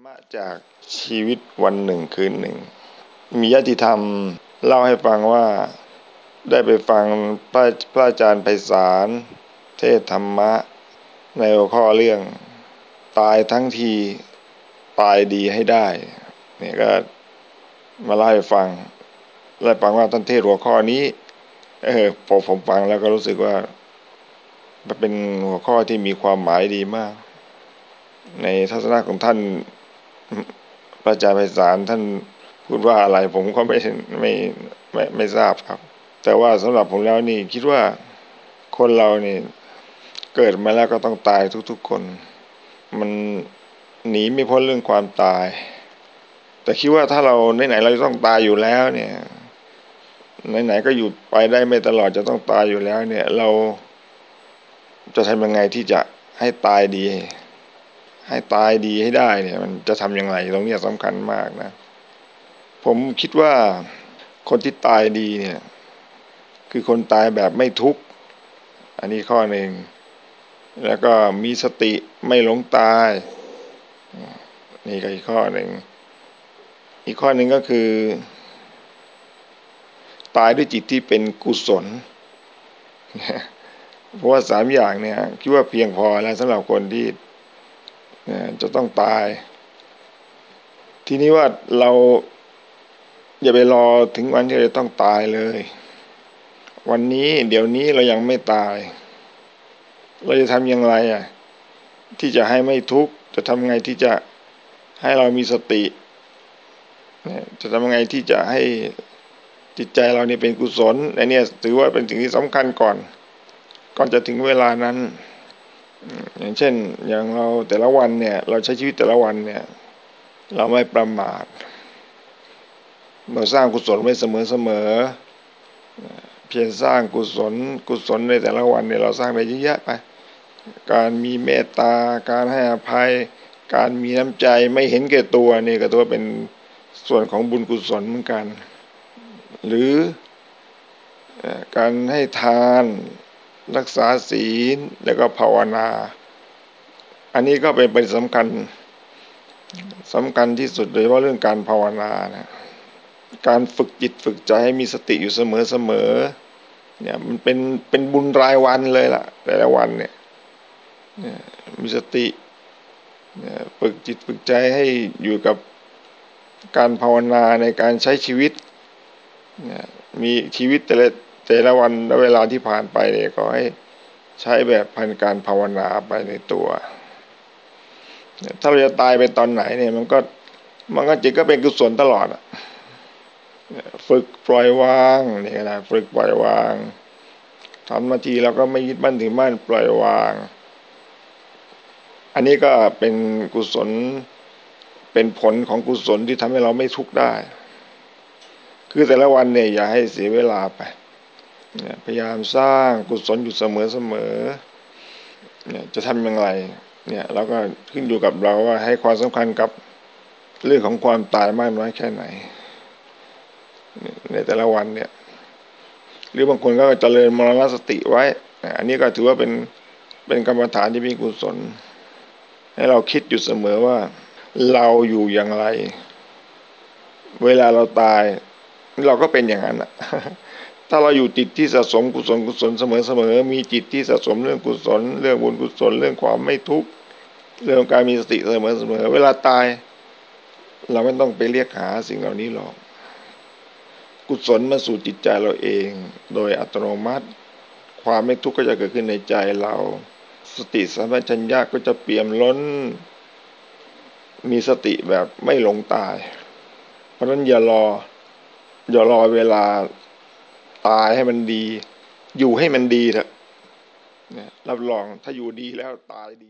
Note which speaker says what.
Speaker 1: รมะจากชีวิตวันหนึ่งคืนหนึ่ง มีญาติธรรมเล่าให้ฟังว่าได้ไปฟังพระพระอาจารย์ไพศาลเทศธรรมะ ในหัวข้อเรื่อง ตายทั้งทีตายดีให้ได้เนี่ยก็มาเล่าให้ฟังแล้ฟังว่าท่านเทศหัวข้อนี้ เออพอผมฟังแล้วก็รู้สึกว่า มันเป็นหัวข้อที่มีความหมายดีมากในทัศนะของท่าน พระอาจารย์ไพศาลท่านพูดว่าอะไรผมก็ไม่ไม่ไม่ไม่ทราบครับ แต่ว่าสำหรับผมแล้วนี่คิดว่าคนเรานี่เกิดมาแล้วก็ต้องตายทุกๆคน มันหนีไม่พ้นเรื่องความตาย แต่คิดว่าถ้าเราไหนๆเราต้องตายอยู่แล้วเนี่ยไหนๆก็อยู่ไปได้ไม่ตลอดจะต้องตายอยู่แล้ว เนี่ย เราจะทำยังไงที่จะให้ตายดี ให้ตายดีให้ได้เนี่ย มันจะทำยังไงตรงนี้สำคัญมากนะ ผมคิดว่าคนที่ตายดีเนี่ย คือคนตายแบบไม่ทุกข์อันนี้ข้อหนึ่งแล้วก็มีสติไม่หลงตาย นี่ก็อีกข้อหนึ่งอีกข้อหนึ่งก็คือ ตายด้วยจิตที่เป็นกุศลเพราะว่าสามอย่างเนี่ย คิดว่าเพียงพอแล้วสำหรับคนที่ จะต้องตาย ทีนี้ว่าเราอย่าไปรอถึงวันที่เราต้องตายเลย วันนี้เดี๋ยวนี้เรายังไม่ตาย เราจะทำอย่างไรอะที่จะให้ไม่ทุกข์จะทำไงที่จะให้เรามีสติ จะทำไงที่จะให้จิตใจเราเนี่ยเป็นกุศลอันนี้ถือว่าเป็นสิ่งที่สำคัญก่อน ก่อนจะถึงเวลานั้น อย่างเช่น อย่างเราแต่ละวันเนี่ย เราใช้ชีวิตแต่ละวันเนี่ย เราไม่ประมาท เราสร้างกุศลไว้เสมอเสมอเพียรสร้างกุศลกุศลในแต่ละวันเนี่ยเราสร้างได้เยอะแยะไป การมีเมตตา การให้อภัย การมีน้ำใจไม่เห็นแก่ตัวนี่ก็ตัวเป็นส่วนของบุญกุศลเหมือนกัน หรือการให้ทาน รักษาศีลแล้วก็ภาวนา อันนี้ก็เป็นประเด็นสำคัญสำคัญที่สุดโดยเฉพาะเรื่องการภาวนานะการฝึกจิตฝึกใจให้มีสติอยู่เสมอเสมอเนี่ยมันเป็นเป็นบุญรายวันเลยล่ะ แต่ละวันเนี่ยมีสติฝึกจิตฝึกใจให้อยู่กับการภาวนาในการใช้ชีวิตมีชีวิตแต่ละ แต่ละวันและเวลาที่ผ่านไปเนี่ยก็ให้ใช้แบบพันการภาวนาไปในตัว ถ้าเราจะตายไปตอนไหนเนี่ยมันก็มันก็จิตก็เป็นกุศลตลอดฝึกปล่อยวางนี่นะฝึกปล่อยวางทำนาทีเราก็ไม่ยึดมั่นถือมั่นปล่อยวาง อันนี้ก็เป็นกุศลเป็นผลของกุศลที่ทำให้เราไม่ทุกข์ได้ คือแต่ละวันเนี่ยอย่าให้เสียเวลาไป พยายามสร้างกุศลอยู่เสมอเสมอเนี่ยจะทำอย่างไรเนี่ยเราก็ขึ้นอยู่กับเราว่าให้ความสำคัญกับเรื่องของความตายมากน้อยแค่ไหน ในแต่ละวันเนี่ย หรือบางคนก็จเจริญมรณสติไว้ อันนี้ก็ถือว่าเป็นเป็นกรรมฐานที่มีกุศล ให้เราคิดอยู่เสมอว่าเราอยู่อย่างไร เวลาเราตาย เราก็เป็นอย่างนั้นอะ ถ้าเราอยู่จิตที่สะสมกุศลกุศลเสมอเสมอมีจิตที่สะสมเรื่องกุศล เรื่องบุญกุศลเรื่องความไม่ทุกข์เรื่องการมีสติเสมอเสมอเวลาตาย เราไม่ต้องไปเรียกหาสิ่งเหล่านี้หรอก กุศลมาสู่จิตใจเราเอง โดยอัตโนมัติ ความไม่ทุกข์ก็จะเกิดขึ้นในใจเรา สติสัมปชัญญะก็จะเปี่ยมล้น มีสติแบบไม่หลงตาย เพราะนั้นอย่ารออย่ารอเวลา ตายให้มันดี อยู่ให้มันดีเถอะรับรองถ้าอยู่ดีแล้วตายดี